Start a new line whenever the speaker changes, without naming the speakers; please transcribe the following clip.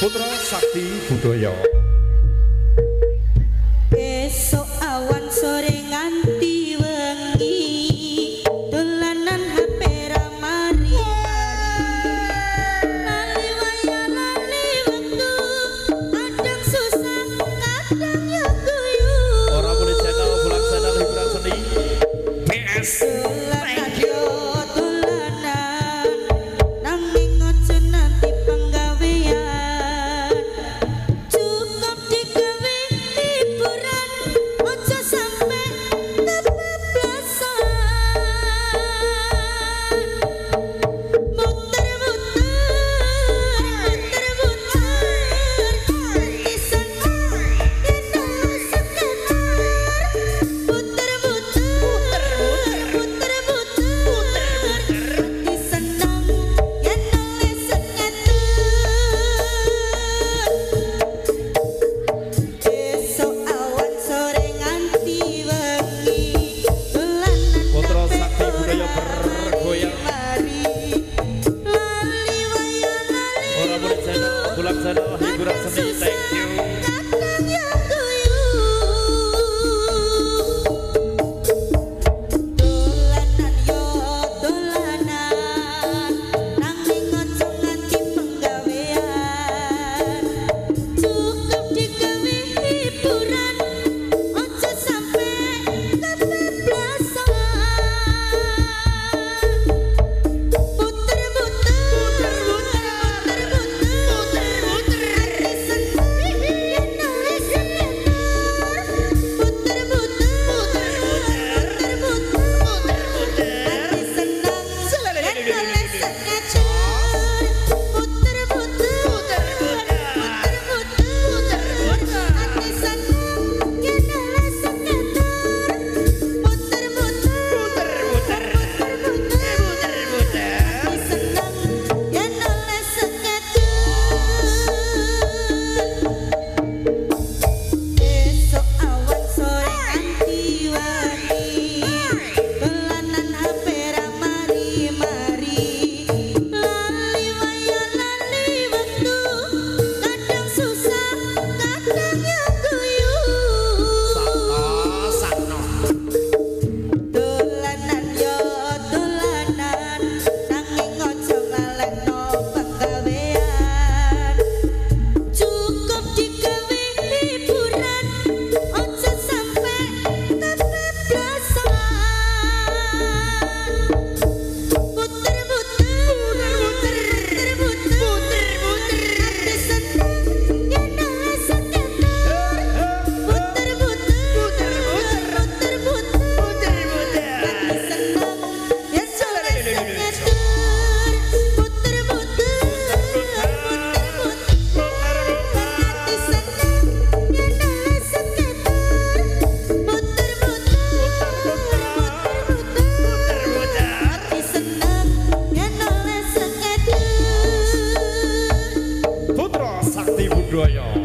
Putra Sakti Budaya.
Gulab Salohi, Gulab thank you.
Royal.